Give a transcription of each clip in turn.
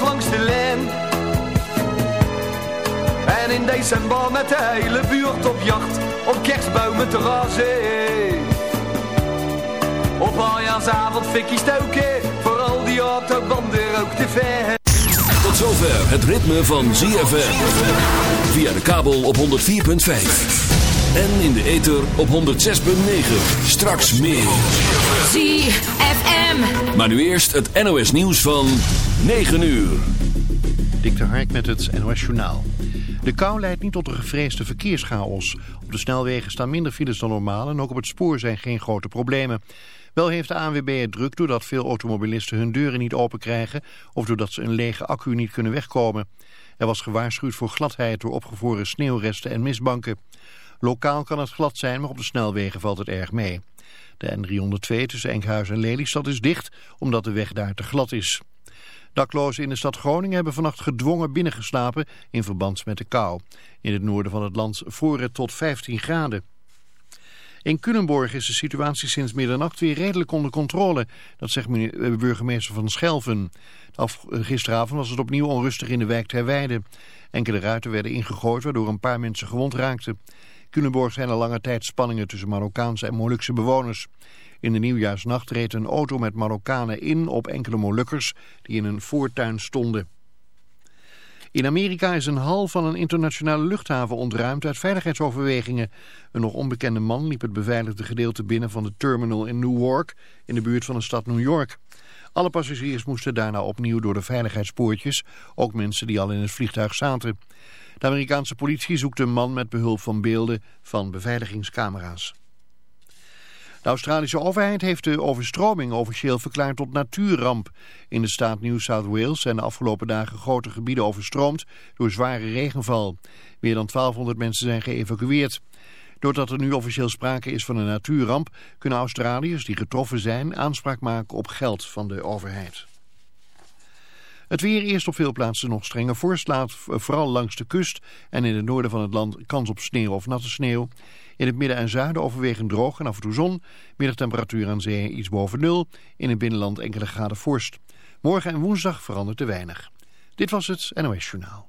langs de lijn. En in december met de hele buurt op jacht, op kerstbomen te razen. Op aljaarsavond fikkie stoken, voor al die autobanden ook te ver. Tot zover het ritme van ZFM. Via de kabel op 104.5. En in de ether op 106.9. Straks meer. ZFM. Maar nu eerst het NOS nieuws van 9 uur. Dik de Hark met het NOS Journaal. De kou leidt niet tot de gevreesde verkeerschaos. Op de snelwegen staan minder files dan normaal en ook op het spoor zijn geen grote problemen. Wel heeft de ANWB het druk doordat veel automobilisten hun deuren niet open krijgen... of doordat ze een lege accu niet kunnen wegkomen. Er was gewaarschuwd voor gladheid door opgevroren sneeuwresten en mistbanken. Lokaal kan het glad zijn, maar op de snelwegen valt het erg mee. De N302 tussen Enkhuizen en Lelystad is dicht omdat de weg daar te glad is. Daklozen in de stad Groningen hebben vannacht gedwongen binnengeslapen in verband met de kou. In het noorden van het land vroor het tot 15 graden. In Culemborg is de situatie sinds middernacht weer redelijk onder controle. Dat zegt burgemeester van Schelven. Af, gisteravond was het opnieuw onrustig in de wijk Terweide. Enkele ruiten werden ingegooid waardoor een paar mensen gewond raakten. Culemborg zijn al lange tijd spanningen tussen Marokkaanse en Molukse bewoners. In de nieuwjaarsnacht reed een auto met Marokkanen in op enkele Molukkers die in een voortuin stonden. In Amerika is een hal van een internationale luchthaven ontruimd uit veiligheidsoverwegingen. Een nog onbekende man liep het beveiligde gedeelte binnen van de terminal in Newark in de buurt van de stad New York. Alle passagiers moesten daarna opnieuw door de veiligheidspoortjes, ook mensen die al in het vliegtuig zaten. De Amerikaanse politie zoekt een man met behulp van beelden van beveiligingscamera's. De Australische overheid heeft de overstroming officieel verklaard tot natuurramp. In de staat New South Wales zijn de afgelopen dagen grote gebieden overstroomd door zware regenval. Meer dan 1200 mensen zijn geëvacueerd. Doordat er nu officieel sprake is van een natuurramp... kunnen Australiërs die getroffen zijn aanspraak maken op geld van de overheid. Het weer eerst op veel plaatsen nog strenge vorst vooral langs de kust en in het noorden van het land kans op sneeuw of natte sneeuw. In het midden en zuiden overwegend droog en af en toe zon. Middagtemperatuur aan zee iets boven nul. In het binnenland enkele graden vorst. Morgen en woensdag verandert te weinig. Dit was het NOS Journaal.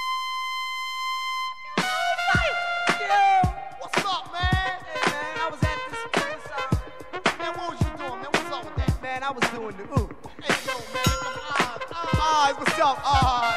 eyes. What's up? Ah.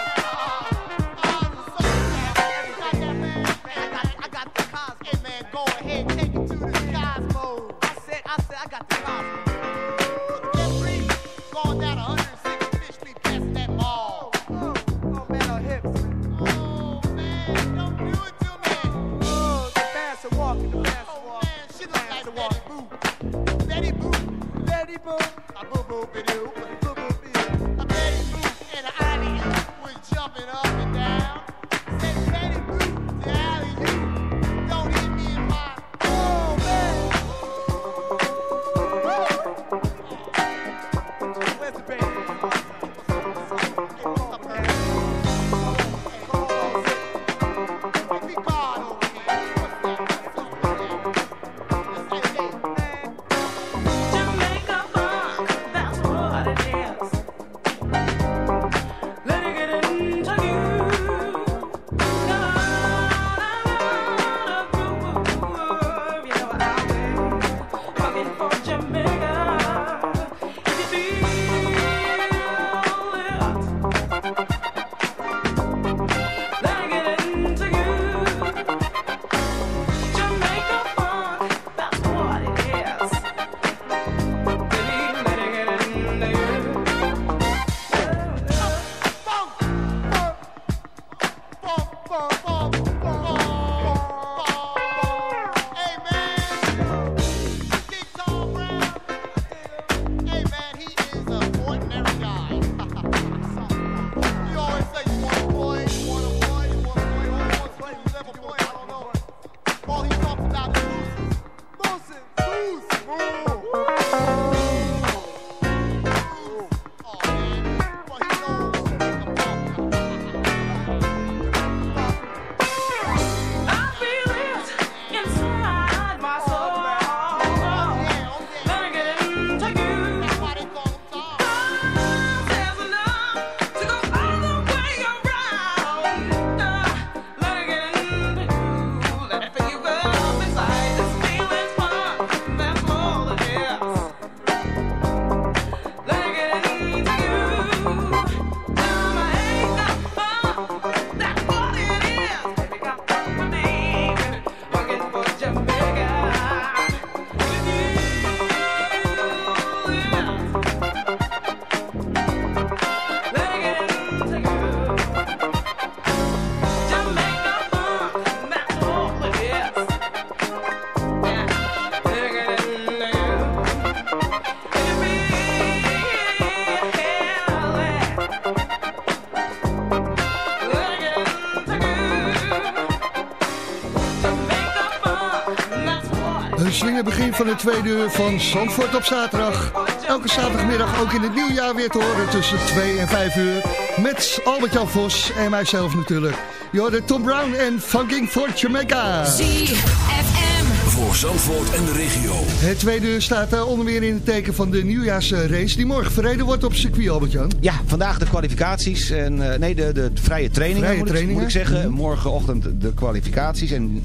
Begin van het tweede uur van Zandvoort op zaterdag. Elke zaterdagmiddag ook in het nieuwe jaar weer te horen tussen 2 en 5 uur. Met Albert-Jan Vos en mijzelf natuurlijk. Je Tom Brown en Funking for Jamaica. ZFM. Voor Zandvoort en de regio. Het tweede uur staat uh, onder meer in het teken van de nieuwjaarsrace... die morgen verreden wordt op circuit, Albert-Jan. Ja, vandaag de kwalificaties. En, uh, nee, de, de vrije trainingen, vrije moet, trainingen. Ik, moet ik zeggen. Mm. Morgenochtend de kwalificaties. En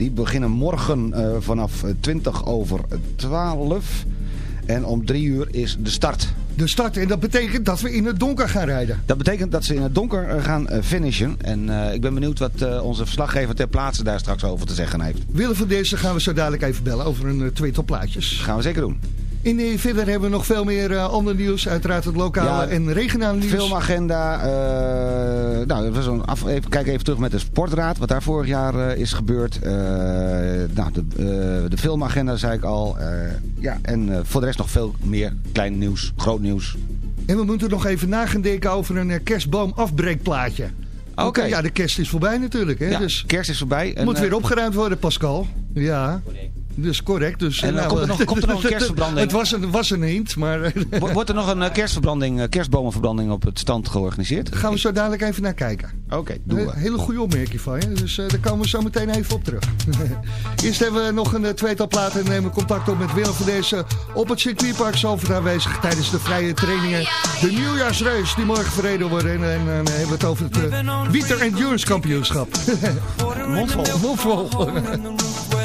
die beginnen morgen uh, vanaf 20 over 12. En om drie uur is de start. De start, en dat betekent dat we in het donker gaan rijden. Dat betekent dat ze in het donker gaan finishen. En uh, ik ben benieuwd wat uh, onze verslaggever ter plaatse daar straks over te zeggen heeft. Willem van deze gaan we zo dadelijk even bellen over een tweetal plaatjes. Gaan we zeker doen. In de, verder hebben we nog veel meer uh, ander nieuws. Uiteraard het lokale ja, en regionale nieuws. Filmagenda. Uh, nou, we zo af, even, kijk even terug met de sportraad. Wat daar vorig jaar uh, is gebeurd. nou, de, de, filmagenda zei ik al. ja, en voor de rest nog veel meer klein nieuws. Groot nieuws. En we moeten nog even na gaan denken over een kerstboom afbreekplaatje. Oké. Okay. Ja, de kerst is voorbij natuurlijk. Hè? Ja, dus kerst is voorbij. En, moet weer opgeruimd worden, Pascal. Ja. Dus correct. Dus, en nou, komt, er nog, komt er nog een kerstverbranding? het was een, was een hint, maar... Wordt er nog een kerstverbranding, kerstbomenverbranding op het stand georganiseerd? Gaan we zo dadelijk even naar kijken. Oké, okay, doen we. Hele goede opmerking van je. Dus uh, daar komen we zo meteen even op terug. Eerst hebben we nog een tweetal platen en nemen contact op met Willem van deze op het circuitpark Zalvoort aanwezig tijdens de vrije trainingen. De nieuwjaarsreus die morgen verreden worden. En, en, en hebben we het over het uh, Wieter Endurance Kampioenschap. Mondvol. Mondvol.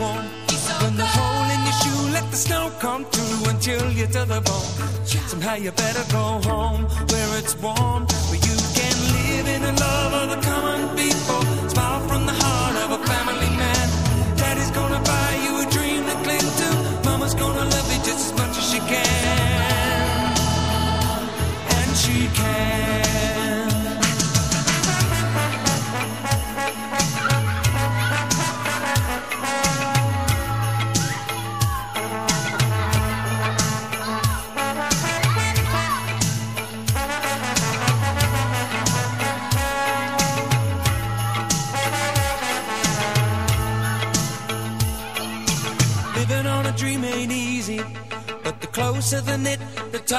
warm. The hole in your shoe, let the snow come through until chill you to the bone. Somehow you better go home where it's warm, where you can live in the love of the common people.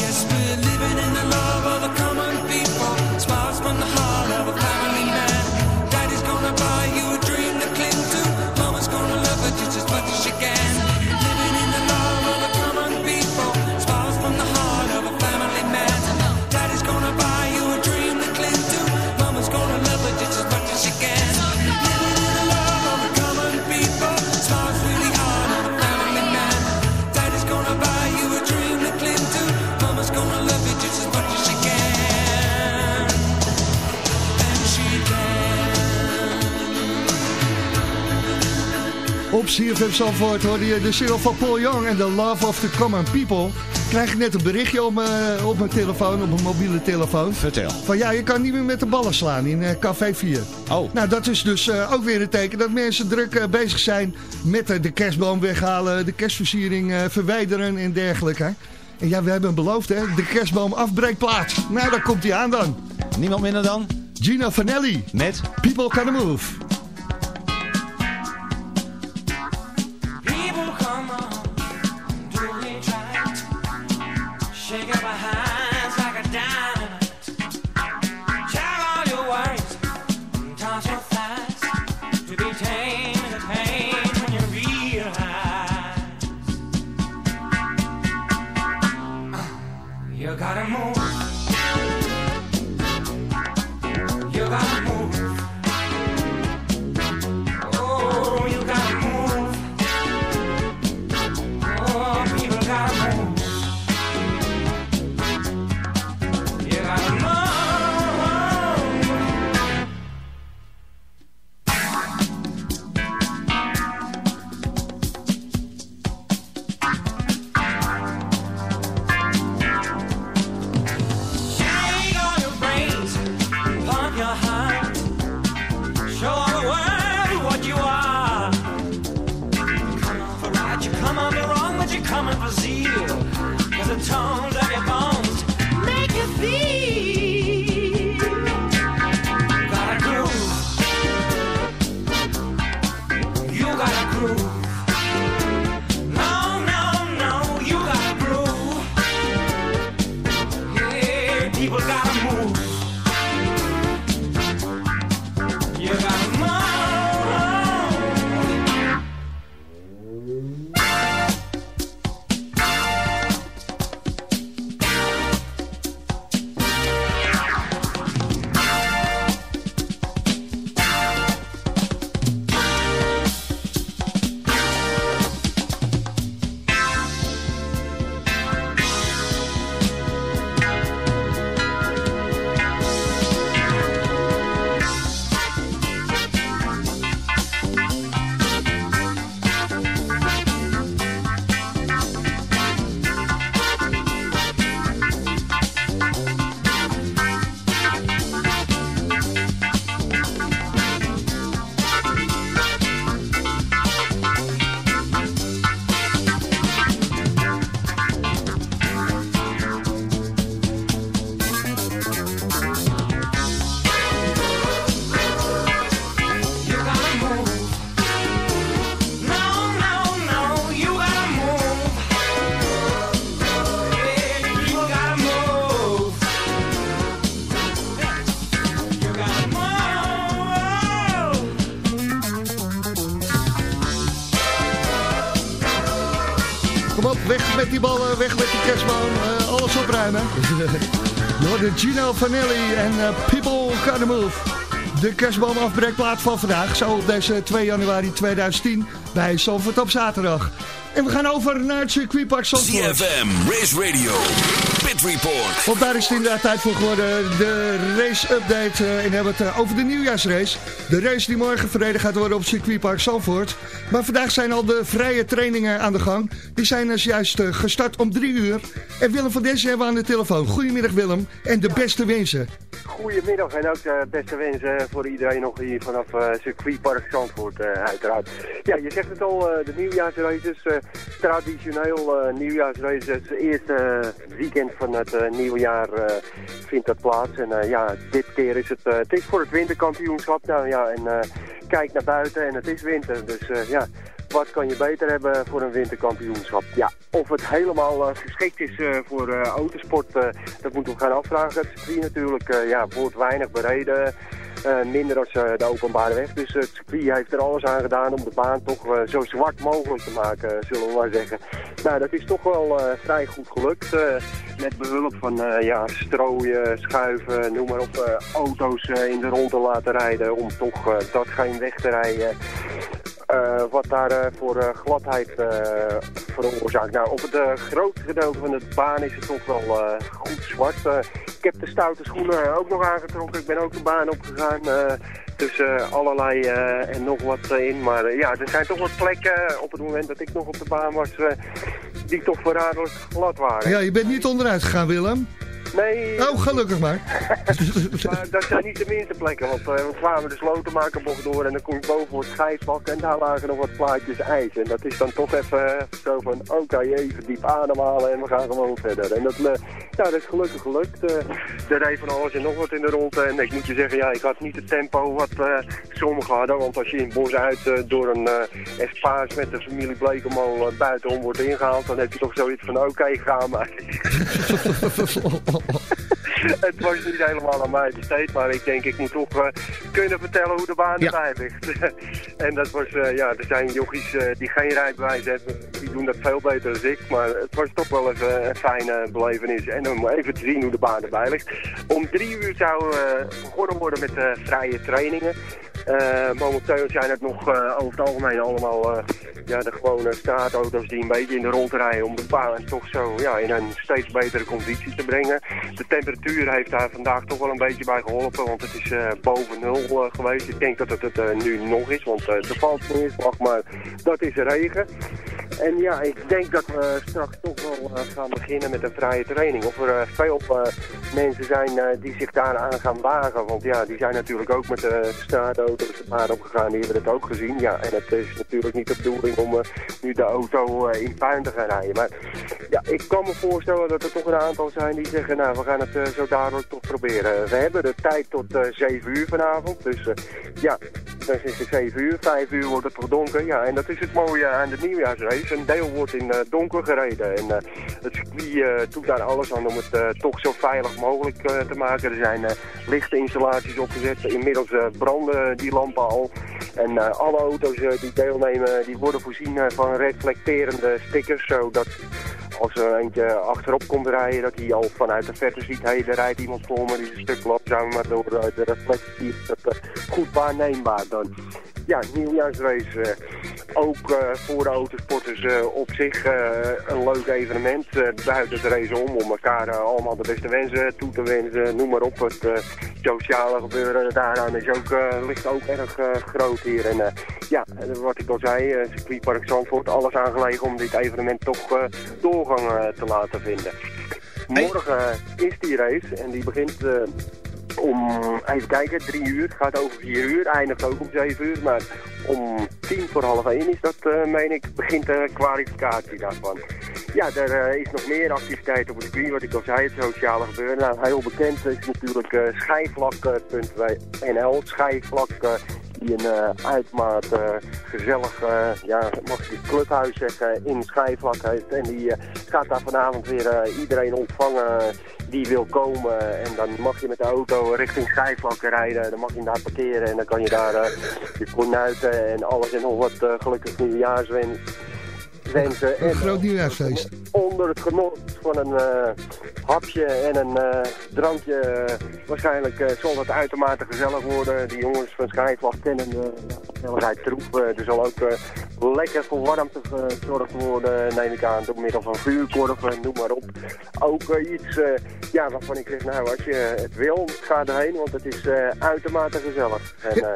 Yes, we're living in the love of the common people. Smiles from the heart CFM Zandvoort hoorde je de single van Paul Young en The Love of the Common People. Krijg ik net een berichtje op mijn, op mijn telefoon, op mijn mobiele telefoon. Vertel. Van ja, je kan niet meer met de ballen slaan in uh, Café 4. Oh. Nou, dat is dus uh, ook weer een teken dat mensen druk uh, bezig zijn met de kerstboom weghalen, de kerstversiering verwijderen en dergelijke. En ja, we hebben beloofd hè, de kerstboom afbreekplaats. Nou, daar komt hij aan dan. Niemand minder dan? Gino Vanelli. Met? People Can Move. Weg met die ballen, weg met die kerstboom. eh, alles opruimen. Door de Gino Vanelli en eh, People Gotta Move. De kerstboomafbreekplaat van vandaag. Zo op deze 2 januari 2010 bij Zandvoort op zaterdag. En we gaan over naar het circuitpark Zandvoort. CFM, Race Radio, Report. Want daar is het inderdaad tijd voor geworden. De race-update. eh, en we hebben het eh, over de nieuwjaarsrace. De race die morgen verreden gaat worden op het circuitpark Zandvoort. Maar vandaag zijn al de vrije trainingen aan de gang. Die zijn dus juist eh, gestart om drie uur. En Willem van Dessen hebben we aan de telefoon. Goedemiddag Willem. En de beste wensen. Goedemiddag en ook de beste wensen voor iedereen nog hier vanaf eh circuitpark Zandvoort eh, uiteraard. Ja, je zegt het al, eh, de nieuwjaarsraces, eh, traditioneel eh, nieuwjaarsraces, het eerste eh, weekend van het eh, nieuwe jaar eh, vindt dat plaats. En eh, ja, dit keer is het, het is voor het winterkampioenschap. Nou ja, en kijk naar buiten en het is winter, dus ja... Wat kan je beter hebben voor een winterkampioenschap? Ja, of het helemaal geschikt is voor autosport, dat moeten we gaan afvragen. Het circuit natuurlijk ja, wordt weinig bereden. Eh, minder als eh, de openbare weg. Dus het circuit heeft er alles aan gedaan om de baan toch eh, zo zwart mogelijk te maken, zullen we maar zeggen. Nou, dat is toch wel vrij goed gelukt. met behulp van ja, strooien, schuiven, noem maar op, auto's in de rondte laten rijden om toch dat geen weg te rijden. Eh, wat daar eh, voor eh, gladheid veroorzaakt. Nou, op het grootste gedeelte van de baan is het toch wel goed zwart. Ik heb de stoute schoenen ook nog aangetrokken. Ik ben ook de baan opgegaan. tussen allerlei en nog wat in. Maar ja, er zijn toch wat plekken op het moment dat ik nog op de baan was... die toch verraderlijk glad waren. Ja, je bent niet onderuit gegaan Willem. Nee. Oh, gelukkig maar. maar dat zijn niet de minste plekken, want eh, we kwamen de slotenmakerbocht door en dan kom je boven het schijfvlak en daar lagen nog wat plaatjes ijs. En dat is dan toch even eh, zo van, oké, even diep ademhalen en we gaan gewoon verder. En dat, eh, ja, dat is gelukkig gelukt. Er reed van alles en nog wat in de rondte en ik moet je zeggen, ja, ik had niet het tempo wat eh, sommigen hadden, want als je in het bos uit door een uh, espaas met de familie Blekemolen uh, buitenom wordt ingehaald, dan heb je toch zoiets van, oké, ga maar. het was niet helemaal aan mij besteed, maar ik denk ik moet toch uh, kunnen vertellen hoe de baan ja. erbij ligt. en dat was, uh, ja, er zijn jochies uh, die geen rijbewijs hebben, die doen dat veel beter dan ik, maar het was toch wel even een fijne belevenis. En om even te zien hoe de baan erbij ligt. Om drie uur zou begonnen worden met de vrije trainingen. Uh, momenteel zijn het nog uh, over het algemeen allemaal uh, ja, de gewone straatauto's die een beetje in de rond rijden om de baan toch zo ja, in een steeds betere conditie te brengen. De temperatuur heeft daar vandaag toch wel een beetje bij geholpen, want het is boven nul geweest. Ik denk dat het het nu nog is, want valt neerslag, maar dat is regen. En ja, ik denk dat we straks toch wel gaan beginnen met een vrije training. Of er veel mensen zijn die zich daaraan gaan wagen, want ja, die zijn natuurlijk ook met de straatauto's auto's baan opgegaan, die hebben het ook gezien. Ja, en het is natuurlijk niet de bedoeling om uh, nu de auto uh, in puin te gaan rijden. Maar ja, ik kan me voorstellen dat er toch een aantal zijn die zeggen, nou, we gaan het uh, zo dadelijk toch proberen. We hebben de tijd tot 7 uur vanavond, dus ja, dan is het 7 uur, 5 uur wordt het toch donker. Ja, en dat is het mooie aan de nieuwjaarsrace. Een deel wordt in donker gereden en het circuit doet daar alles aan om het toch zo veilig mogelijk te maken. Er zijn lichte installaties opgezet, inmiddels branden die lampen al. En uh, alle auto's uh, die deelnemen, die worden voorzien van reflecterende stickers, zodat als er eentje achterop komt rijden, dat hij al vanuit de verte ziet, hé, hey, er rijdt iemand voor me, die is een stuk langzamer, maar door de reflectie is dat goed waarneembaar dan. Ja, nieuwjaarsrace, uh, ook uh, voor de autosporters uh, op zich een leuk evenement. buiten het race om, om elkaar allemaal de beste wensen toe te wensen, noem maar op. Het sociale gebeuren daaraan is ook, ligt ook erg groot hier. En ja, wat ik al zei, circuitpark Zandvoort, alles aangelegen om dit evenement toch doorgang te laten vinden. Morgen is die race en die begint om, even kijken, drie uur. Het gaat over vier uur, eindigt ook om zeven uur. Maar om tien voor half één is dat, uh, meen ik, begint de kwalificatie daarvan. Ja, er uh, is nog meer activiteit op het circuit, wat ik al zei, het sociale gebeuren. Nou, heel bekend is natuurlijk uh, schijfvlak.nl, schijfvlak die een uh, uitmaat uh, gezellig, uh, ja, mag ik clubhuis zeggen, in Schijfvlak heeft. En die gaat daar vanavond weer iedereen ontvangen die wil komen. En dan mag je met de auto richting Schijfvlak rijden. Dan mag je daar parkeren en dan kan je daar je kornuiten en alles en nog wat gelukkig nieuwjaarswens wensen. Een En groot nieuwjaarsfeest. onder het genot van een eh, hapje en een eh, drankje. eh, waarschijnlijk zal het uitermate gezellig worden. Die jongens van Skyvlag kennen de gezelligheid troep. Er zal ook lekker voor warmte gezorgd worden, neem ik aan, door middel van vuurkorven, noem maar op. Ook iets ja, waarvan ik zeg, nou, als je het wil, ga erheen, want het is uitermate gezellig. En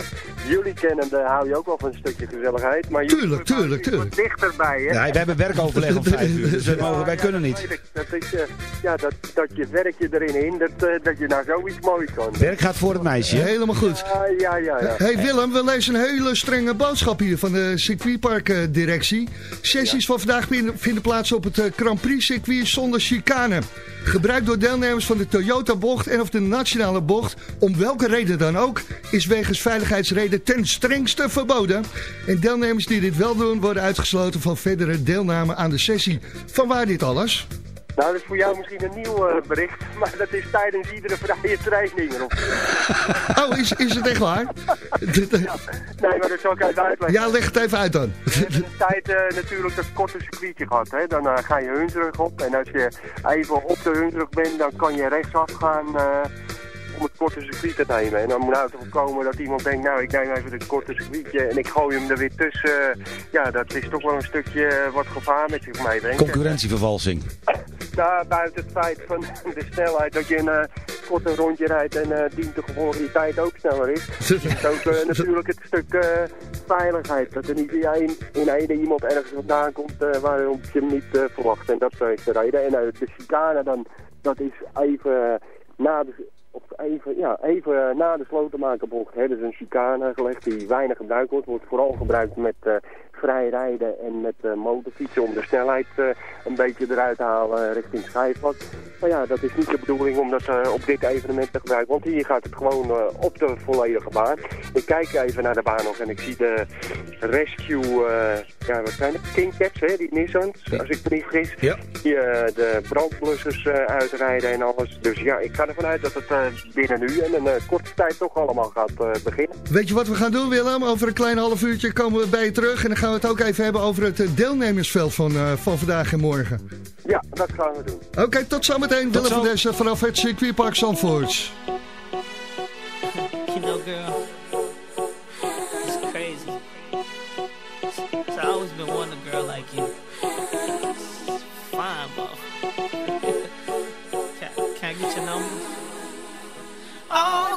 jullie kennen, hou je ook wel van een stukje gezelligheid. Maar Tuurlijk, tuurlijk, tuurlijk. wat dichterbij, hè? Ja, we hebben werkoverleg om vijf uur, dus wij, mogen, wij kunnen niet. Dat, is, eh, ja, dat, dat je werkje erin hindert eh, dat je naar zoiets moois kan. Werk gaat voor het meisje. hè? Helemaal goed. Ja, ja, ja. ja. Hey Willem, we lezen een hele strenge boodschap hier van de circuitparkdirectie. Sessies van vandaag vinden- plaats op het eh, Grand Prix circuit zonder chicane. Gebruik door deelnemers van de Toyota bocht en of de nationale bocht, om welke reden dan ook, is wegens veiligheidsreden ten strengste verboden. En deelnemers die dit wel doen, worden uitgesloten van verdere deelname aan de sessie. Vanwaar dit alles? Nou, dat is voor jou misschien een nieuw eh, bericht, maar dat is tijdens iedere vrije training. Oh, is, is het echt waar? Nee, maar dat zal ik even uitleggen. Ja, leg het even uit dan. We hebben een tijd eh, natuurlijk dat korte circuitje gehad. Hè? Dan eh, ga je Hunsrug op en als je even op de Hunsrug bent, dan kan je rechtsaf gaan eh, om het korte circuit te nemen. En dan moet nou te voorkomen dat iemand denkt, nou ik neem even het korte circuitje en ik gooi hem er weer tussen. ja, dat is toch wel een stukje eh, wat gevaar met zich meebrengt. Concurrentievervalsing. Daar buiten het feit van de snelheid dat je een eh, korte rondje rijdt en eh dient de gevolgen die tijd ook sneller is. is ook natuurlijk het stuk veiligheid. Dat er niet in, in ene iemand ergens vandaan komt uh, waarom je hem niet verwacht. En dat is de reden. En uh, de chicane dan, dat is even na de... Even, ja, even na de slotenmakerbocht hebben ze een chicane gelegd die weinig gebruikt wordt. Wordt vooral gebruikt met uh, vrij rijden en met uh, motorfietsen om de snelheid uh, een beetje eruit te halen richting schijfvlak. Maar ja, dat is niet de bedoeling om dat uh, op dit evenement te gebruiken, want hier gaat het gewoon op de volledige baan. Ik kijk even naar de baan nog en ik zie de Rescue, ja wat zijn het, Kingcaps, hè, die Nissans, ja. als ik me niet vergis. Ja. Die de brandblussers uitrijden en alles. Dus ja, ik ga ervan uit dat het binnen nu en een korte tijd toch allemaal gaat beginnen. Weet je wat we gaan doen Willem? Over een klein half uurtje komen we bij je terug en dan gaan we het ook even hebben over het uh, deelnemersveld van, uh, van vandaag en morgen. Ja, dat gaan we doen. Oké, okay, tot zometeen. Willem van Dessen vanaf het circuitpark Zandvoort. You know girl, it's crazy. So I always been wanting a girl like you. Fine, bro. can, can I get your number? Oh,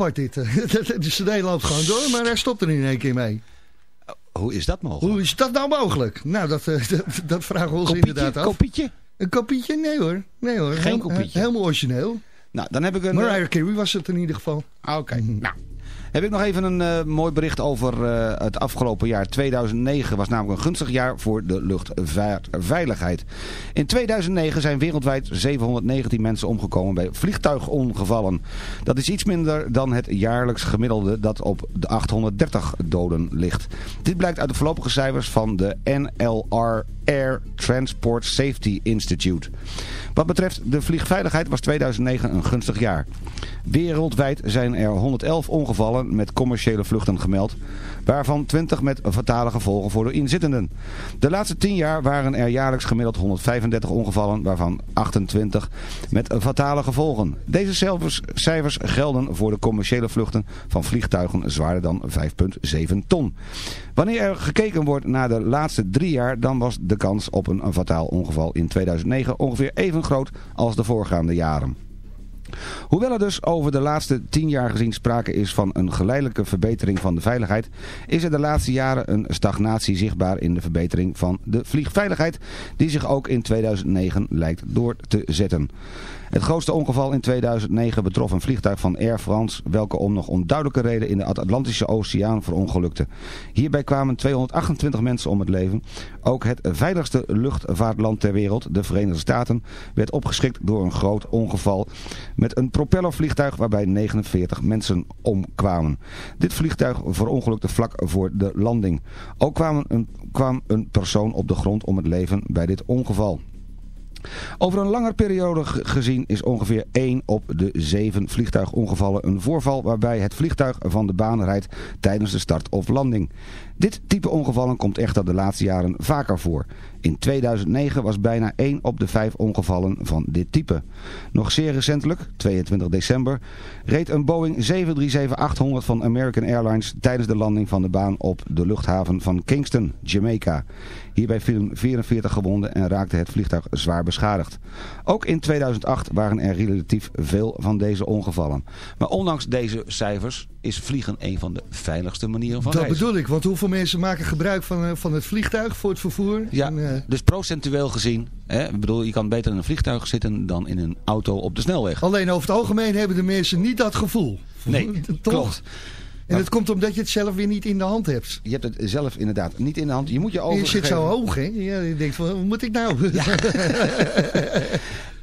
apart dit. De cd loopt gewoon door, maar hij stopt er in één keer mee. Hoe is dat mogelijk? Hoe is dat nou mogelijk? Nou, dat, eh, dat, dat vragen we ons Kopietje? inderdaad af. Kopietje? Een kopietje? Nee hoor. Nee hoor. Geen Heel- kopietje. Helemaal origineel. Nou, dan heb ik een... Mariah Carey was het in ieder geval. Ah, Oké, nou. Heb ik nog even een eh, mooi bericht over eh, het afgelopen jaar. 2009 was namelijk een gunstig jaar voor de luchtveiligheid. In 2009 zijn wereldwijd 719 mensen omgekomen bij vliegtuigongevallen. Dat is iets minder dan het jaarlijks gemiddelde dat op de 830 doden ligt. Dit blijkt uit de voorlopige cijfers van de NLR Air Transport Safety Institute. Wat betreft de vliegveiligheid was 2009 een gunstig jaar. Wereldwijd zijn er 111 ongevallen met commerciële vluchten gemeld, waarvan 20 met fatale gevolgen voor de inzittenden. De laatste 10 jaar waren er jaarlijks gemiddeld 135 ongevallen, waarvan 28 met fatale gevolgen. Deze cijfers, gelden voor de commerciële vluchten van vliegtuigen zwaarder dan 5,7 ton. Wanneer er gekeken wordt naar de laatste drie jaar, dan was de kans op een fataal ongeval in 2009 ongeveer even groot als de voorgaande jaren. Hoewel er dus over de laatste tien jaar gezien sprake is van een geleidelijke verbetering van de veiligheid, is er de laatste jaren een stagnatie zichtbaar in de verbetering van de vliegveiligheid, die zich ook in 2009 lijkt door te zetten. Het grootste ongeval in 2009 betrof een vliegtuig van Air France, welke om nog onduidelijke reden in de Atlantische Oceaan verongelukte. Hierbij kwamen 228 mensen om het leven. Ook het veiligste luchtvaartland ter wereld, de Verenigde Staten, werd opgeschrikt door een groot ongeval met een propellervliegtuig waarbij 49 mensen omkwamen. Dit vliegtuig verongelukte vlak voor de landing. Ook kwamen een, kwam een persoon op de grond om het leven bij dit ongeval. Over een langer periode ge- gezien is ongeveer 1 op de 7 vliegtuigongevallen een voorval waarbij het vliegtuig van de baan rijdt tijdens de start of landing. Dit type ongevallen komt echter de laatste jaren vaker voor. In 2009 was bijna 1 op de 5 ongevallen van dit type. Nog zeer recentelijk, 22 december, reed een Boeing 737-800 van American Airlines tijdens de landing van de baan op de luchthaven van Kingston, Jamaica. Hierbij vielen 44 gewonden en raakte het vliegtuig zwaar beschadigd. Ook in 2008 waren er relatief veel van deze ongevallen. Maar ondanks deze cijfers is vliegen een van de veiligste manieren van Dat reizen. bedoel ik, want hoeveel mensen maken gebruik van, eh, van het vliegtuig voor het vervoer? Ja, En, eh, dus procentueel gezien, hè, ik bedoel, je kan beter in een vliegtuig zitten dan in een auto op de snelweg. alleen over het algemeen hebben de mensen niet dat gevoel. Nee, Toch? klopt. En het komt omdat je het zelf weer niet in de hand hebt. Je hebt het zelf inderdaad niet in de hand. Je moet je En je zit zo hoog, hè? Ja, je denkt van, hoe moet ik nou?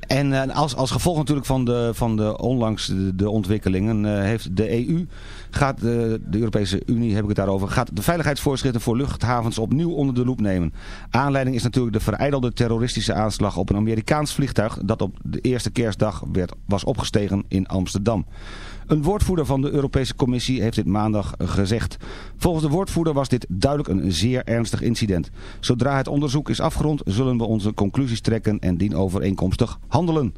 En eh, als, als gevolg natuurlijk van de, van de onlangs de, ontwikkelingen eh, heeft de EU, gaat de, de Europese Unie, heb ik het daarover, gaat de veiligheidsvoorschriften voor luchthavens opnieuw onder de loep nemen. Aanleiding is natuurlijk de vereidelde terroristische aanslag op een Amerikaans vliegtuig dat op de eerste kerstdag werd, was opgestegen in Amsterdam. Een woordvoerder van de Europese Commissie heeft dit maandag gezegd. Volgens de woordvoerder was dit duidelijk een zeer ernstig incident. Zodra het onderzoek is afgerond zullen we onze conclusies trekken en dienovereenkomstig handelen.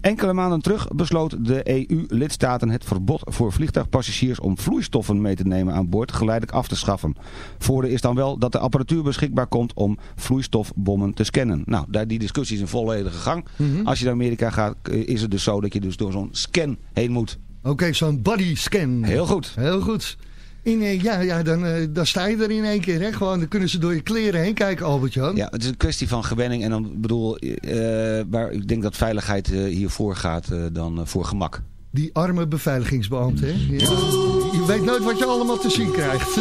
Enkele maanden terug besloot de EU-lidstaten het verbod voor vliegtuigpassagiers om vloeistoffen mee te nemen aan boord geleidelijk af te schaffen. Voordeel is dan wel dat de apparatuur beschikbaar komt om vloeistofbommen te scannen. Nou, daar die discussie is in volledige gang. Mhm. Als je naar Amerika gaat eh, is het dus zo dat je dus door zo'n scan heen moet. Oké, zo'n body scan. Heel goed. Heel goed. In, eh, ja, ja dan, eh, dan sta je er in één keer. Hè? Gewoon, dan kunnen ze door je kleren heen kijken, Albert-Jan. Ja, het is een kwestie van gewenning. En dan bedoel, eh, maar ik denk dat veiligheid hiervoor gaat dan voor gemak. Die arme beveiligingsbeambte. Hè? Ja. Je weet nooit wat je allemaal te zien krijgt.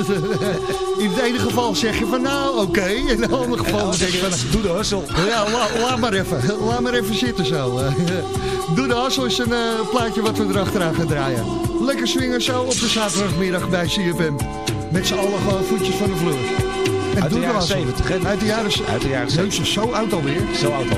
In het ene geval zeg je van nou oké. In het andere geval zeg je van... Doe de hussel. Ja, la- laat maar even. Laat maar even zitten zo. Doe de hassel is een eh, plaatje wat we erachteraan gaan draaien. Lekker swingen zo op de zaterdagmiddag bij CFM. Met z'n allen gewoon voetjes van de vloer. En Uit de jaren hassel. 70, hè? Uit de jaren, Uit de jaren 70. Jezus, zo oud alweer. Zo oud al.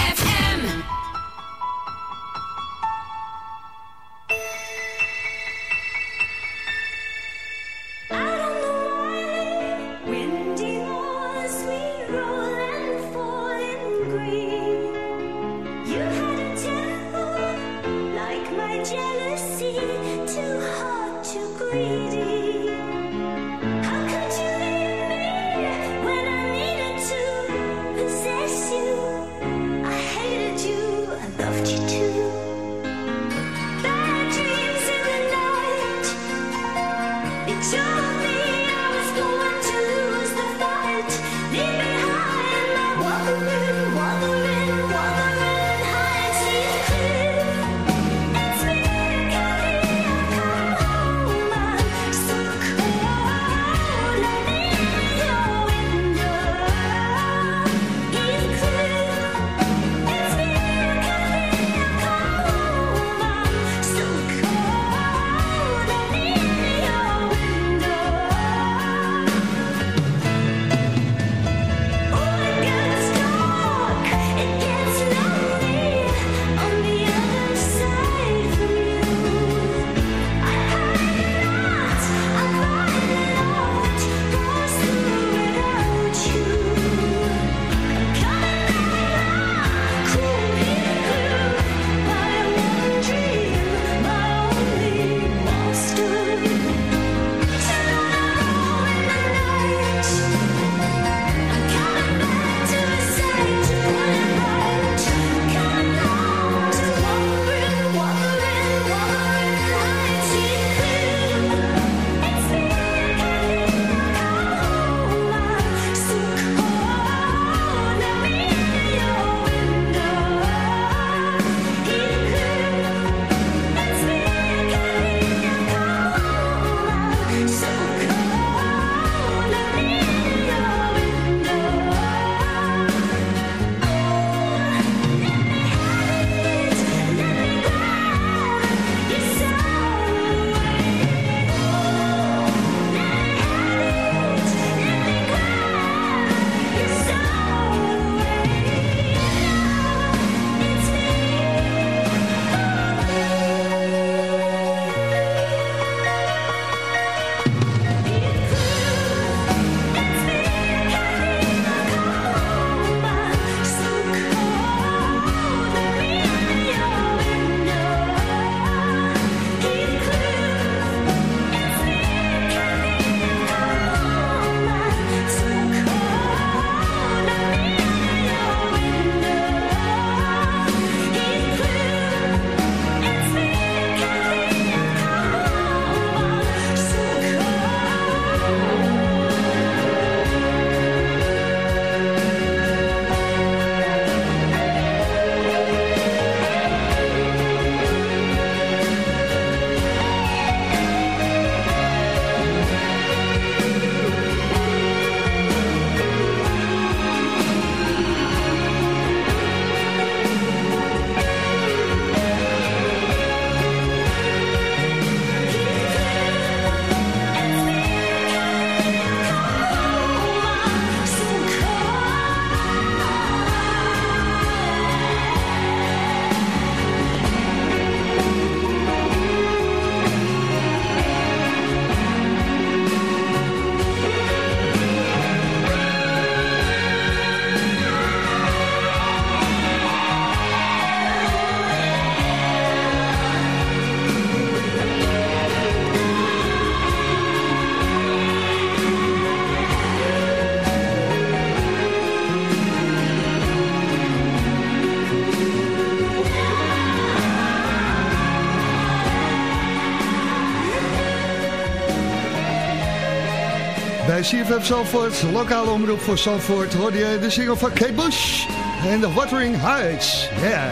CFM Zandvoort, lokale omroep voor Zandvoort, hoorde je de single van Kate Bush en de Watering Heights. Ja.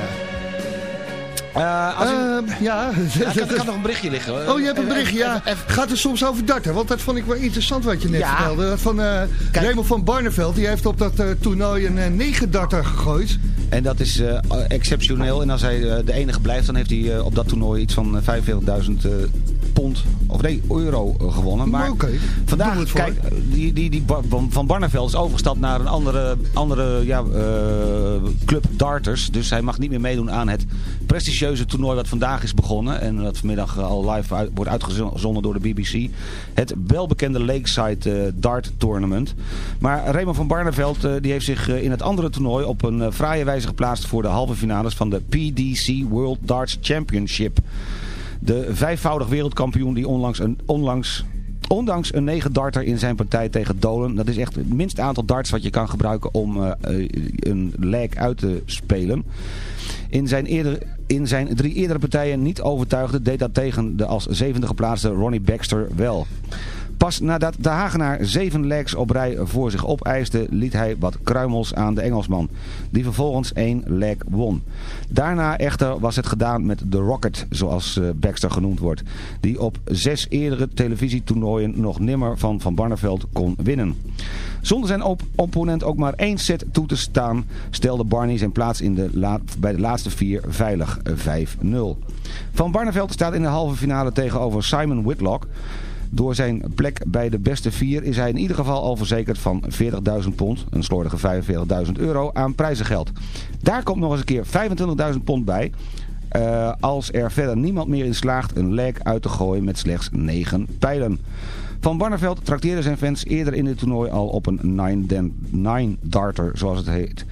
Eh, als u- Ehm, ja. Ja, ik, had, ik had nog een berichtje liggen. Oh, je hebt een Even- berichtje, ja. even- even- Gaat er soms over darten? Want dat vond ik wel interessant wat je net Ja. vertelde. Van eh Raymond van Barneveld, die heeft op dat eh, toernooi een eh, 9 darter gegooid. En dat is eh, exceptioneel. En als hij eh, de enige blijft, dan heeft hij eh, op dat toernooi iets van eh, 45.000 eh, pond, of nee, euro eh, gewonnen. Maar we vandaag, het voor. kijk, die, die, van- Barneveld is overgestapt naar een andere, andere ja, eh, club darters. Dus hij mag niet meer meedoen aan het prestigieuze toernooi wat vandaag is begonnen. En wat vanmiddag al live wordt uitgezonden door de BBC. Het welbekende Lakeside eh, Dart Tournament. Maar Raymond van Barneveld eh, die heeft zich eh, in het andere toernooi op een eh, fraaie wijze geplaatst voor de halve finales van de PDC World Darts Championship. De vijfvoudig wereldkampioen die onlangs een, onlangs, ondanks een negen darter in zijn partij tegen Dolan. Dat is echt het minste aantal darts wat je kan gebruiken om eh, eh, een leg uit te spelen. In zijn, eerder, in zijn drie eerdere partijen niet overtuigde, deed dat tegen de als zevende geplaatste Ronnie Baxter wel. Pas nadat de Hagenaar zeven legs op rij voor zich opeiste, liet hij wat kruimels aan de Engelsman, die vervolgens één leg won. Daarna echter was het gedaan met de Rocket, zoals eh, Baxter genoemd wordt, die op zes eerdere televisietoernooien nog nimmer van Van Barneveld kon winnen. Zonder zijn op opponent ook maar één set toe te staan, stelde Barney zijn plaats in de bij de laatste vier veilig eh, 5-0. Van Barneveld staat in de halve finale tegenover Simon Whitlock. Door zijn plek bij de beste vier is hij in ieder geval al verzekerd van 40.000 pond, een slordige 45.000 euro, aan prijzengeld. Daar komt nog eens een keer 25.000 pond bij. eh, als er verder niemand meer in slaagt een leg uit te gooien met slechts 9 pijlen. Van Barneveld trakteerde zijn fans eerder in het toernooi al op een 9-darter, zoals het heet.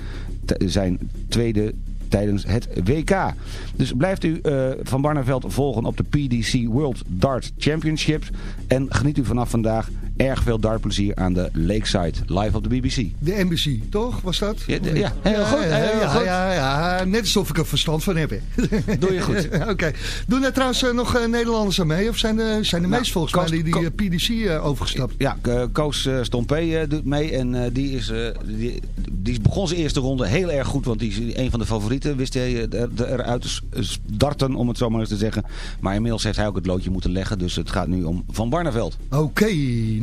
Zijn tweede tijdens het WK. Dus blijft u eh, Van Barneveld volgen op de PDC World Dart Championships. En geniet u vanaf vandaag erg veel dartplezier aan de Lakeside, live op de BBC. De NBC, toch? Was dat? Ja, de- ja, heel goed, Ja, heel ja, goed. ja, net alsof ik er verstand van heb. hè. Doe je goed. Oké. Doen er trouwens eh, nog eh, Nederlanders aan mee? Of zijn, de zijn de Nou, meest volgens Koos- mij die, die eh, PDC overgestapt? Ja, Koos Stompé doet mee en die, is, die, die begon zijn eerste ronde heel erg goed, want die is een van de favorieten. Wist hij er- eruit te darten, om het zo maar eens te zeggen. Maar inmiddels heeft hij ook het loodje moeten leggen, dus het gaat nu om Van Barneveld. Oké,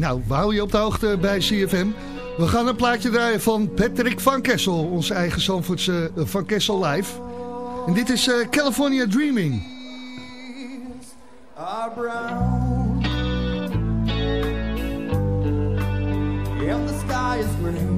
nou, we je op de hoogte bij CFM. We gaan een plaatje draaien van Patrick van Kessel, onze eigen Zandvoortse eh, Van Kessel live. En dit is eh, California Dreaming. the sky is.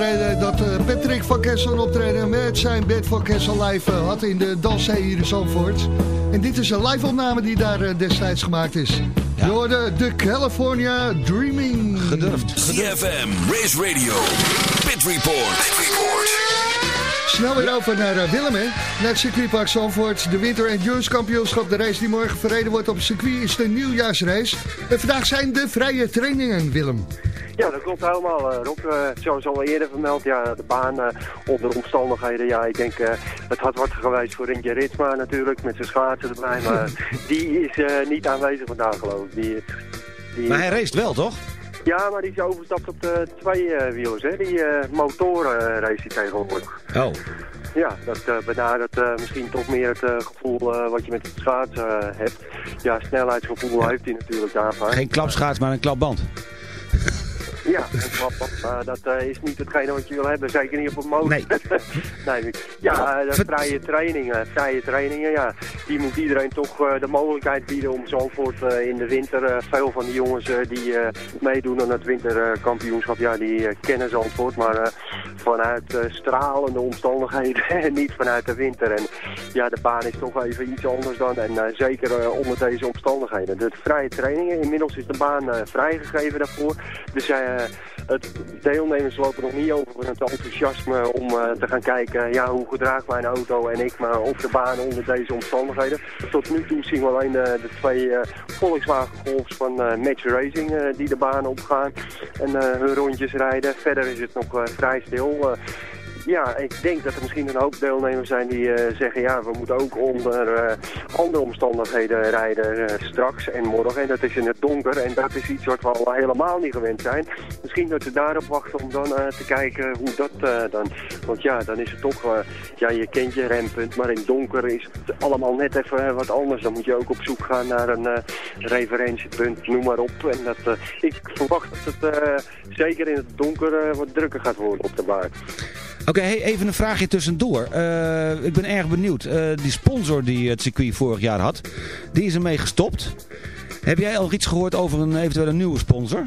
Dat eh, Patrick van Kessel optreden met zijn Bed van Kessel live eh, had in de Danszee hier in Zandvoort. En dit is een live opname die daar eh, destijds gemaakt is. Je hoorde de California Dreaming. Gedurfd. CFM, Race Radio, Pit Report. Pit Report. Snel weer over naar Willem, hè? Naar het circuitpark Zandvoort. De Winter Endurance Kampioenschap. De race die morgen verreden wordt op het circuit is de nieuwjaarsrace. En vandaag zijn de vrije trainingen, Willem. Ja, dat klopt helemaal. eh, Rob, eh, zoals al eerder vermeld, ja, de baan eh, onder omstandigheden. Ja, ik denk, het had wat geweest voor Rintje Ritsma natuurlijk, met zijn schaatsen erbij. Maar die is niet aanwezig vandaag, geloof ik. Die, die, Maar hij race wel, toch? Ja, maar die is overgestapt op de twee eh, wielers, hè. Die motoren race die tegenwoordig. Oh. Ja, dat uh, benadert misschien toch meer het gevoel wat je met het schaatsen eh, hebt. Ja, snelheidsgevoel heeft hij natuurlijk daarvan. Geen klapschaats, maar een klapband. Ja, maar dat eh, is niet hetgene wat je wil hebben. Zeker niet op een motor. Nee. nee. Ja, eh, vrije trainingen. Vrije trainingen, ja. Die moet iedereen toch eh, de mogelijkheid bieden om Zandvoort eh, in de winter. eh, veel van die jongens eh, die eh, meedoen aan het winterkampioenschap, ja, die eh, kennen Zandvoort. Maar eh, vanuit eh, stralende omstandigheden en niet vanuit de winter. En ja, de baan is toch even iets anders dan. En eh, zeker eh, onder deze omstandigheden. De vrije trainingen, inmiddels is de baan eh, vrijgegeven daarvoor. Dus eh, het deelnemers lopen nog niet over het enthousiasme om eh, te gaan kijken ja, hoe gedraagt mijn auto en ik maar op de baan onder deze omstandigheden. Tot nu toe zien we alleen de, twee eh, Volkswagen Golfs van eh, Match Racing eh, die de baan opgaan en eh, hun rondjes rijden. Verder is het nog eh, vrij stil. Ja, ik denk dat er misschien een hoop deelnemers zijn die eh, zeggen... ja, we moeten ook onder eh, andere omstandigheden rijden eh, straks en morgen. En dat is in het donker en dat is iets wat we al helemaal niet gewend zijn. Misschien dat ze daarop wachten om dan te kijken hoe dat dan... Want ja, dan is het toch... ja, je kent je rempunt, maar in het donker is het allemaal net even wat anders. Dan moet je ook op zoek gaan naar een referentiepunt, noem maar op. En dat, ik verwacht dat het zeker in het donker wat drukker gaat worden op de baan. Oké, hey, even een vraagje tussendoor. Eh, ik ben erg benieuwd. Eh, die sponsor die het circuit vorig jaar had, die is ermee gestopt. Heb jij al iets gehoord over een eventuele nieuwe sponsor?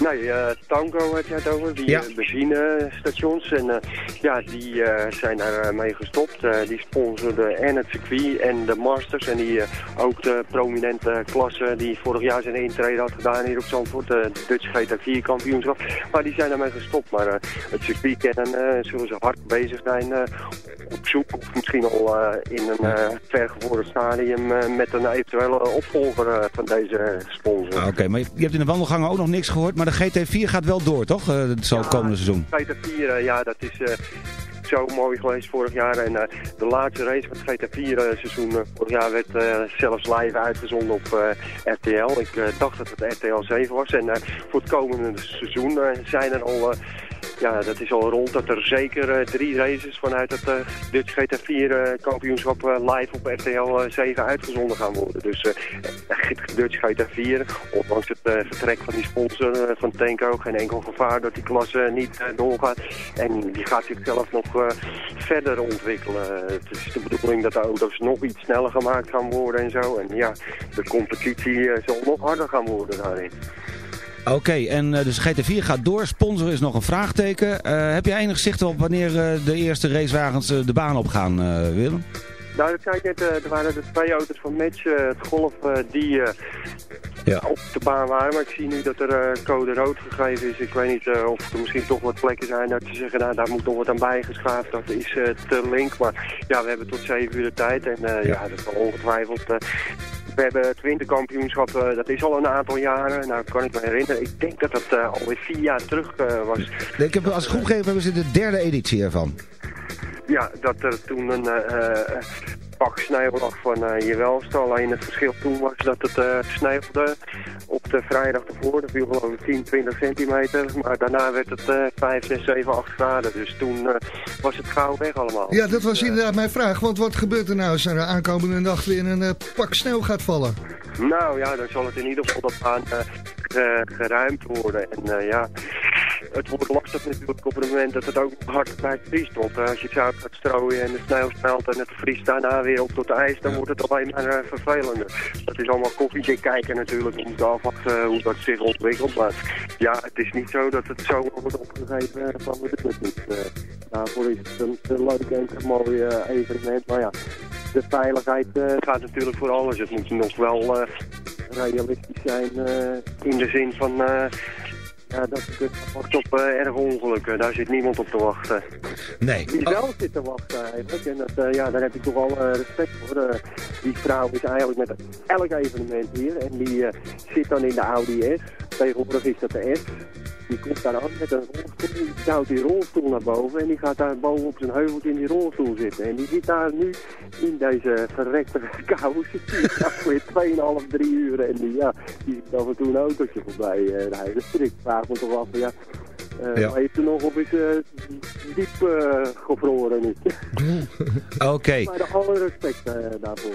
Nee, eh, Tango had je het over, die Ja. eh, benzinestations. En eh, ja, die eh, zijn daar mee gestopt. Die sponsorden en het circuit en de Masters. En die ook de prominente klasse die vorig jaar zijn intrede had gedaan hier op Zandvoort. De Dutch GT4 kampioenschap. Maar die zijn daarmee gestopt. Maar het circuit kennen zullen ze hard bezig zijn op zoek. Of misschien al in een uh, vergevorderd stadium met een eventuele opvolger van deze sponsor. Ah, Oké, maar je, je hebt in de wandelgangen ook nog niks gehoord. Maar de GT4 gaat wel door, toch? Eh, het zal het komende seizoen. GT4, eh, ja, dat is eh, zo mooi geweest vorig jaar. En eh, de laatste race van het GT4-seizoen eh, vorig jaar werd eh, zelfs live uitgezonden op eh, RTL. Ik eh, dacht dat het RTL 7 was. En eh, voor het komende seizoen eh, zijn er al... eh, ja, dat is al rond dat er zeker eh, drie races vanuit het Dutch GT4 uh, kampioenschap uh, live op RTL 7 uitgezonden gaan worden. Dus Dutch GT4, ondanks het vertrek van die sponsor van Tenko, geen enkel gevaar dat die klasse niet doorgaat. En die gaat zichzelf nog uh, verder ontwikkelen. het is de bedoeling dat de auto's nog iets sneller gemaakt gaan worden en zo. En ja, de competitie uh, zal nog harder gaan worden daarin. Oké, en uh, dus GT4 gaat door. Sponsor is nog een vraagteken. Heb jij enig zicht op wanneer de eerste racewagens de baan op gaan, Willem? Nou, dat zei ik net, er waren de twee auto's van Match, het Golf, die ja. op de baan waren. Maar ik zie nu dat er code rood gegeven is. Ik weet niet of er misschien toch wat plekken zijn dat ze zeggen, nou, daar moet nog wat aan bijgeschaafd. Dat is te link. Maar ja, we hebben tot 7 uur de tijd. En ja. ja, dat zal ongetwijfeld we hebben het winterkampioenschap, uh, dat is al een aantal jaren. Nou, kan ik me herinneren. Ik denk dat dat uh, alweer vier jaar terug uh, was. Ik heb, als ik goed hebben ze de derde editie ervan. Ja, dat er toen een pak sneeuw lag van je welste. Alleen het verschil toen was dat het sneeuwde op de vrijdag ervoor. Dat viel geloof ik 10, 20 centimeter. Maar daarna werd het 5, 6, 7, 8 graden. Dus toen was het gauw weg allemaal. Ja, dat was inderdaad mijn vraag. Want wat gebeurt er nou als er aankomende nacht weer een pak sneeuw gaat vallen? Nou ja, dan zal het in ieder geval dat aan uh, geruimd worden. En uh, ja, het wordt lastig natuurlijk op het moment dat het ook hard bij het vriest. Want eh, als je zout gaat strooien en de sneeuw smelt en het vriest daarna weer op tot ijs, dan wordt het alleen maar eh, vervelender. Dat is allemaal koffiedik kijken natuurlijk, we moeten afwachten hoe dat zich ontwikkelt. Maar ja, het is niet zo dat het zo wordt opgegeven van we doen het niet. Eh, daarvoor is het een, een leuk en een mooi eh, evenement. Maar ja, de veiligheid eh, gaat natuurlijk voor alles. Het moet nog wel eh, realistisch zijn eh, in de zin van... eh, ja, dat wachten op eh, erg ongelukken. Daar zit niemand op te wachten. Nee. Die wel zit te wachten eigenlijk. En dat, eh, ja, daar heb ik toch wel eh, respect voor. Eh, die vrouw is eigenlijk met elk evenement hier. En die eh, zit dan in de Audi S. Tegenwoordig is dat de S. Die komt daar aan met een rolstoel. Die duwt die rolstoel naar boven. En die gaat daar boven op zijn heuveltje in die rolstoel zitten. En die zit daar nu in deze verrekte kou. Die weer 2,5, 3 uur. En die, ja, die ziet af en toe een autootje voorbij eh, rijden. Dus ik vraag me toch af, ja... eh Ja. Heeft er nog of is eh, diep eh, gevroren nu? Oké. Maar de alle respect daarvoor.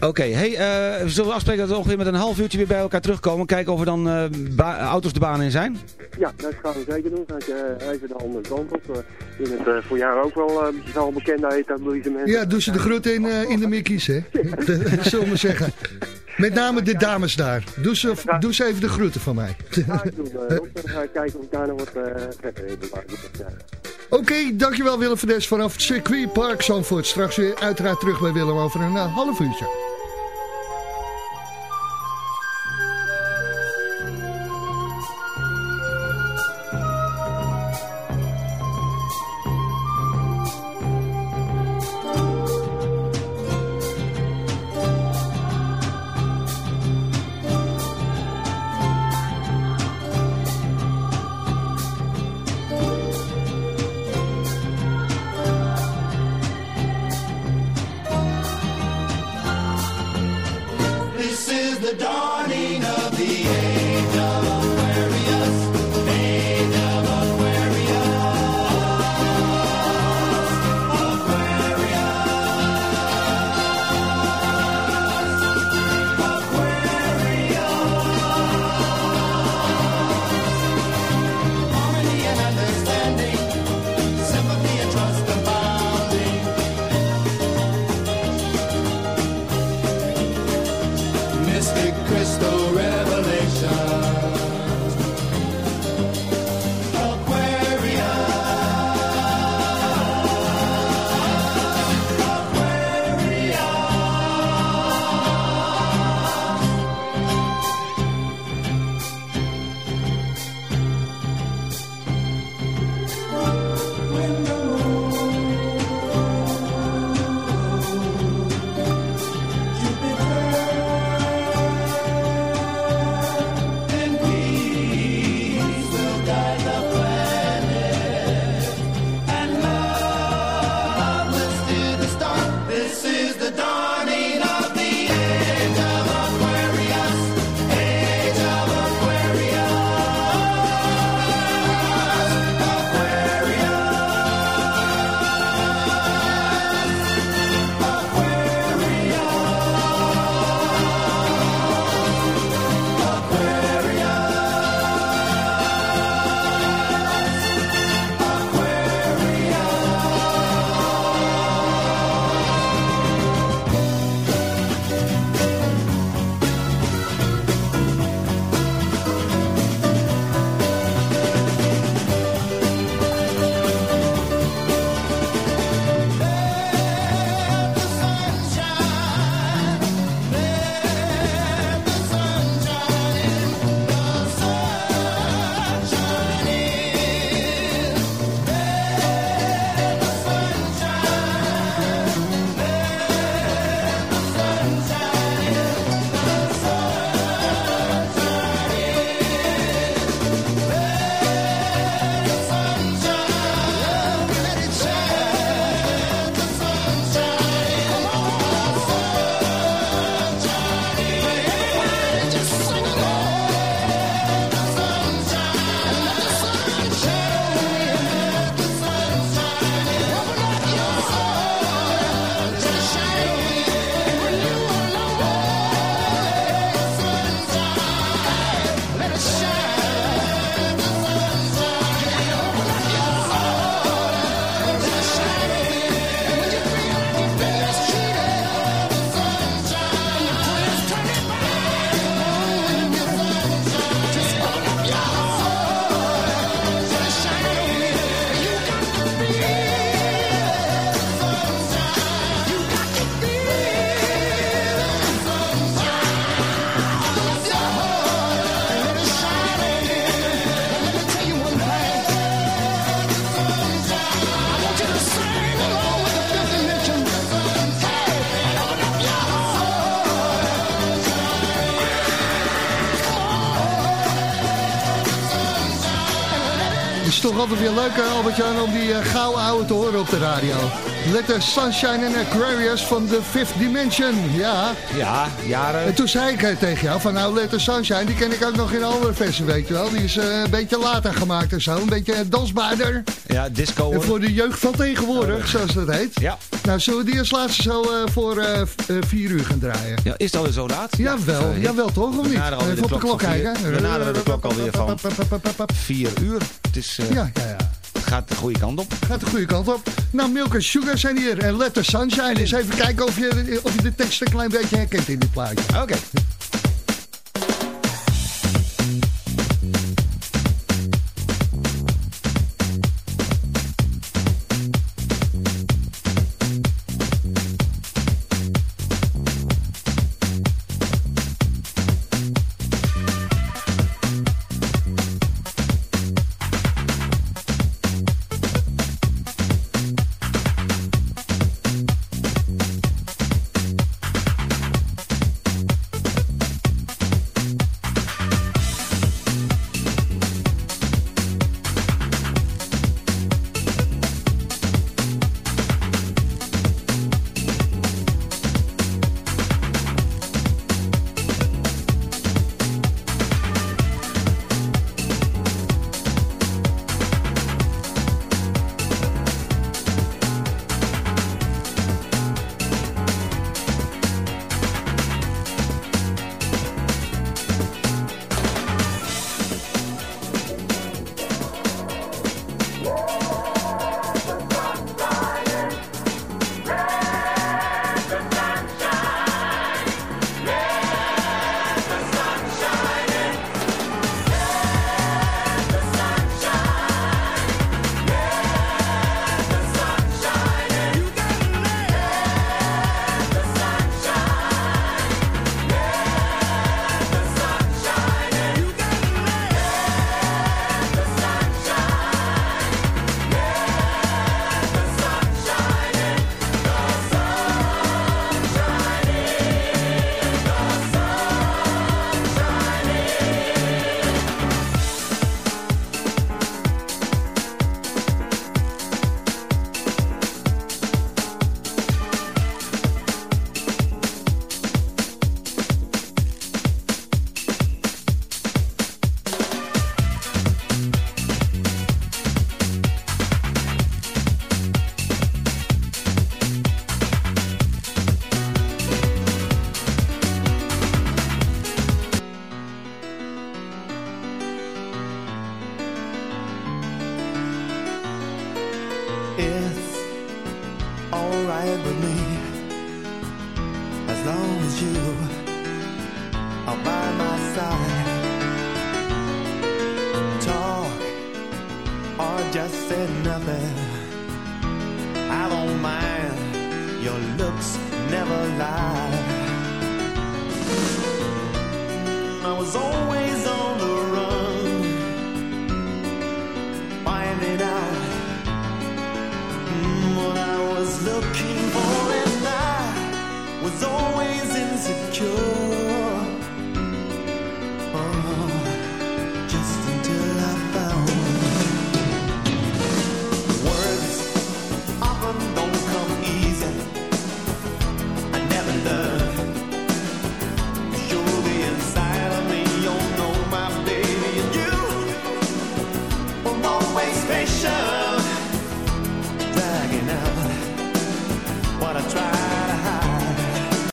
Oké, hey, eh, zullen we afspreken dat we ongeveer met een half uurtje weer bij elkaar terugkomen? Kijken of er dan eh, auto's de baan in zijn? Ja, dat gaan we zeker doen. Ga ik even de andere kant op. eh, in het eh, voor jou ook wel uh, wel bekende etablissement. Ja, doe ze de groeten in, eh, in de Mickey's, hè? Dat zullen we zeggen. Met name de dames daar. Doe ze, doe ze even de groeten van mij. Ga ik Rob. Dan ga ik kijken of ik daar nog wat eh, in. Oké, dankjewel Willem van Des vanaf het circuit Park Zandvoort. Straks weer uiteraard terug bij Willem over een eh, half uurtje. Altijd weer leuk, hè, Albert-Jan, om die uh, gouden ouwe te horen op de radio. Letter Sunshine and Aquarius van The Fifth Dimension, ja. Ja, jaren. En toen zei ik eh, tegen jou van nou, Letter Sunshine, die ken ik ook nog in een andere versie, weet je wel. Die is uh, een beetje later gemaakt en zo, een beetje dansbaarder. Ja, disco. En voor de jeugd van tegenwoordig, zoals dat heet. Ja. Nou, zullen we die als laatste zo voor vier uur gaan draaien? Ja, is het alweer zo laat? Jawel, ja, jawel toch, of niet? Even op de klok kijken. We naderen de klok alweer van 4 uur. Het is... Ja, ja, ja. Gaat de goede kant op. Gaat de goede kant op. Nou, Milk and Sugar zijn hier. En Letter Sunshine. Dus even kijken of je, of je de tekst een klein beetje herkent in dit plaatje. Oké. Okay.